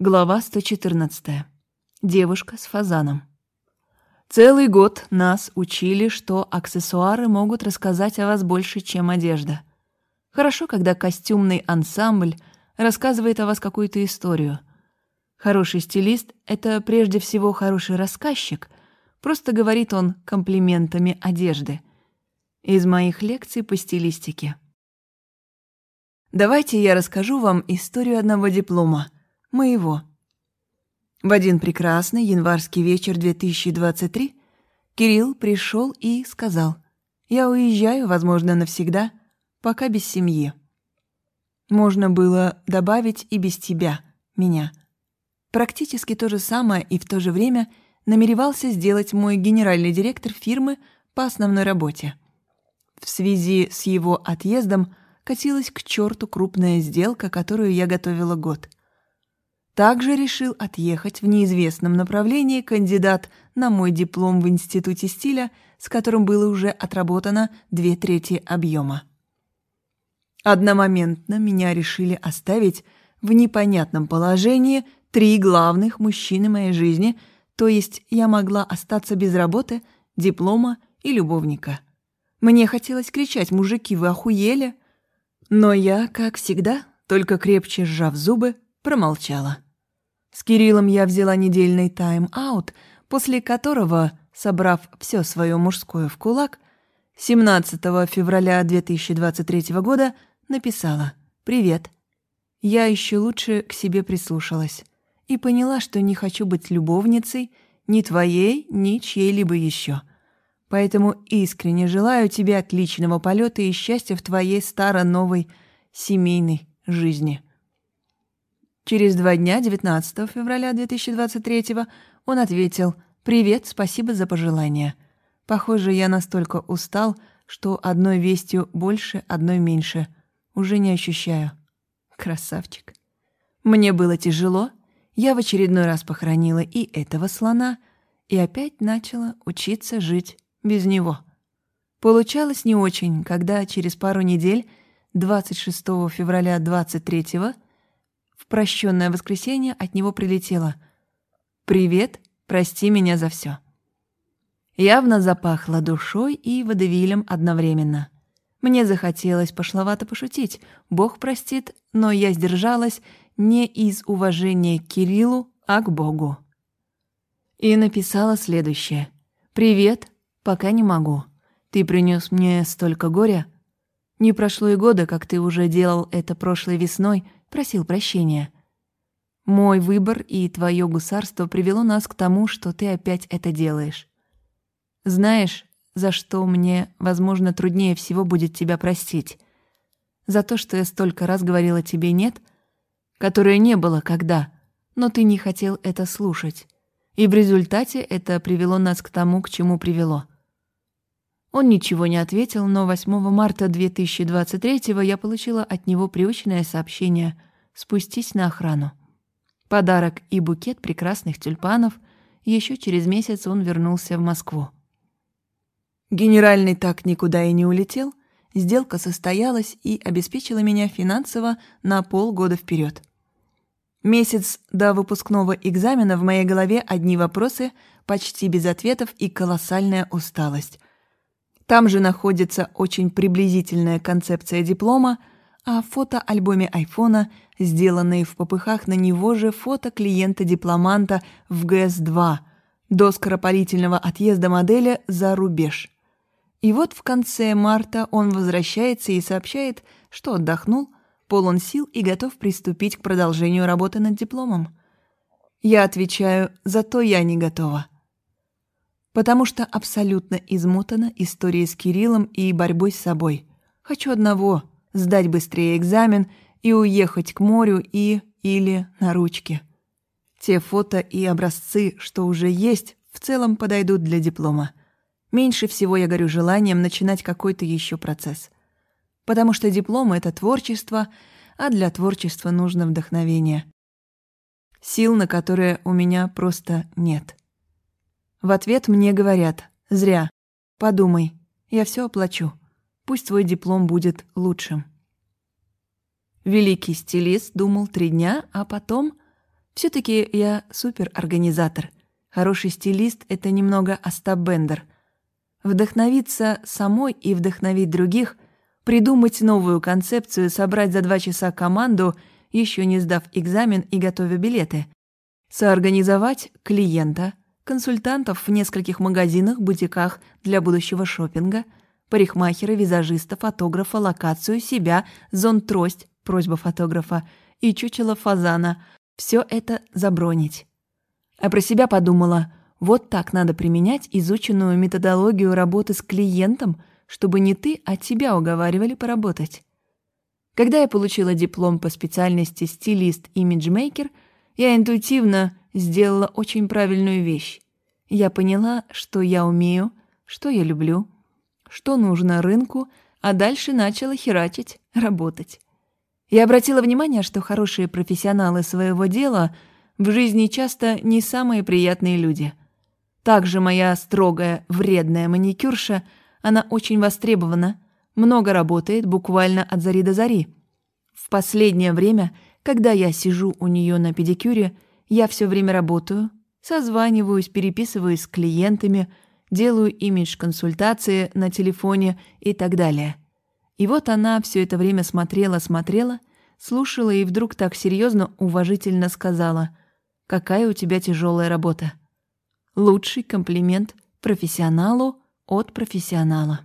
Глава 114. Девушка с фазаном. Целый год нас учили, что аксессуары могут рассказать о вас больше, чем одежда. Хорошо, когда костюмный ансамбль рассказывает о вас какую-то историю. Хороший стилист — это прежде всего хороший рассказчик, просто говорит он комплиментами одежды. Из моих лекций по стилистике. Давайте я расскажу вам историю одного диплома — моего. В один прекрасный январский вечер 2023 Кирилл пришел и сказал, «Я уезжаю, возможно, навсегда, пока без семьи». Можно было добавить и без тебя, меня. Практически то же самое и в то же время намеревался сделать мой генеральный директор фирмы по основной работе. В связи с его отъездом катилась к черту крупная сделка, которую я готовила год — также решил отъехать в неизвестном направлении кандидат на мой диплом в Институте стиля, с которым было уже отработано две трети объема. Одномоментно меня решили оставить в непонятном положении три главных мужчины моей жизни, то есть я могла остаться без работы, диплома и любовника. Мне хотелось кричать «Мужики, вы охуели!» Но я, как всегда, только крепче сжав зубы, промолчала. С Кириллом я взяла недельный тайм-аут, после которого, собрав все свое мужское в кулак, 17 февраля 2023 года написала «Привет». Я еще лучше к себе прислушалась и поняла, что не хочу быть любовницей ни твоей, ни чьей-либо еще. Поэтому искренне желаю тебе отличного полета и счастья в твоей старо-новой семейной жизни. Через два дня, 19 февраля 2023 он ответил «Привет, спасибо за пожелание». Похоже, я настолько устал, что одной вестью больше, одной меньше. Уже не ощущаю. Красавчик. Мне было тяжело. Я в очередной раз похоронила и этого слона, и опять начала учиться жить без него. Получалось не очень, когда через пару недель, 26 февраля 23 в прощенное воскресенье от него прилетело «Привет, прости меня за все». Явно запахло душой и водевилем одновременно. Мне захотелось пошловато пошутить, Бог простит, но я сдержалась не из уважения к Кириллу, а к Богу. И написала следующее. «Привет, пока не могу. Ты принес мне столько горя. Не прошло и года, как ты уже делал это прошлой весной, просил прощения. Мой выбор и твое гусарство привело нас к тому, что ты опять это делаешь. Знаешь, за что мне, возможно, труднее всего будет тебя простить? За то, что я столько раз говорила тебе «нет», которое не было когда, но ты не хотел это слушать. И в результате это привело нас к тому, к чему привело. Он ничего не ответил, но 8 марта 2023 я получила от него привычное сообщение «Спустись на охрану». Подарок и букет прекрасных тюльпанов. Еще через месяц он вернулся в Москву. Генеральный так никуда и не улетел. Сделка состоялась и обеспечила меня финансово на полгода вперед. Месяц до выпускного экзамена в моей голове одни вопросы, почти без ответов и колоссальная усталость. Там же находится очень приблизительная концепция диплома, а фотоальбоме айфона сделанные в попыхах на него же фото клиента-дипломанта в ГС-2 до скоропалительного отъезда модели за рубеж. И вот в конце марта он возвращается и сообщает, что отдохнул, полон сил и готов приступить к продолжению работы над дипломом. Я отвечаю, зато я не готова потому что абсолютно измотана историей с Кириллом и борьбой с собой. Хочу одного — сдать быстрее экзамен и уехать к морю и... или на ручке. Те фото и образцы, что уже есть, в целом подойдут для диплома. Меньше всего я горю желанием начинать какой-то еще процесс. Потому что диплом — это творчество, а для творчества нужно вдохновение. Сил, на которые у меня просто нет. В ответ мне говорят «Зря. Подумай. Я все оплачу. Пусть твой диплом будет лучшим». Великий стилист думал три дня, а потом Все-таки я суперорганизатор. Хороший стилист — это немного Остап Бендер. Вдохновиться самой и вдохновить других, придумать новую концепцию, собрать за два часа команду, еще не сдав экзамен и готовя билеты. Соорганизовать клиента, консультантов в нескольких магазинах, бутиках для будущего шопинга, парикмахера, визажиста, фотографа, локацию, себя, зон-трость, просьба фотографа и чучело фазана — все это забронить. А про себя подумала, вот так надо применять изученную методологию работы с клиентом, чтобы не ты, а тебя уговаривали поработать. Когда я получила диплом по специальности стилист-имиджмейкер, я интуитивно сделала очень правильную вещь. Я поняла, что я умею, что я люблю, что нужно рынку, а дальше начала херачить, работать. Я обратила внимание, что хорошие профессионалы своего дела в жизни часто не самые приятные люди. Также моя строгая, вредная маникюрша, она очень востребована, много работает буквально от зари до зари. В последнее время, когда я сижу у нее на педикюре, я все время работаю, созваниваюсь, переписываюсь с клиентами, делаю имидж-консультации на телефоне и так далее. И вот она все это время смотрела-смотрела, слушала и вдруг так серьезно, уважительно сказала «Какая у тебя тяжелая работа». Лучший комплимент профессионалу от профессионала.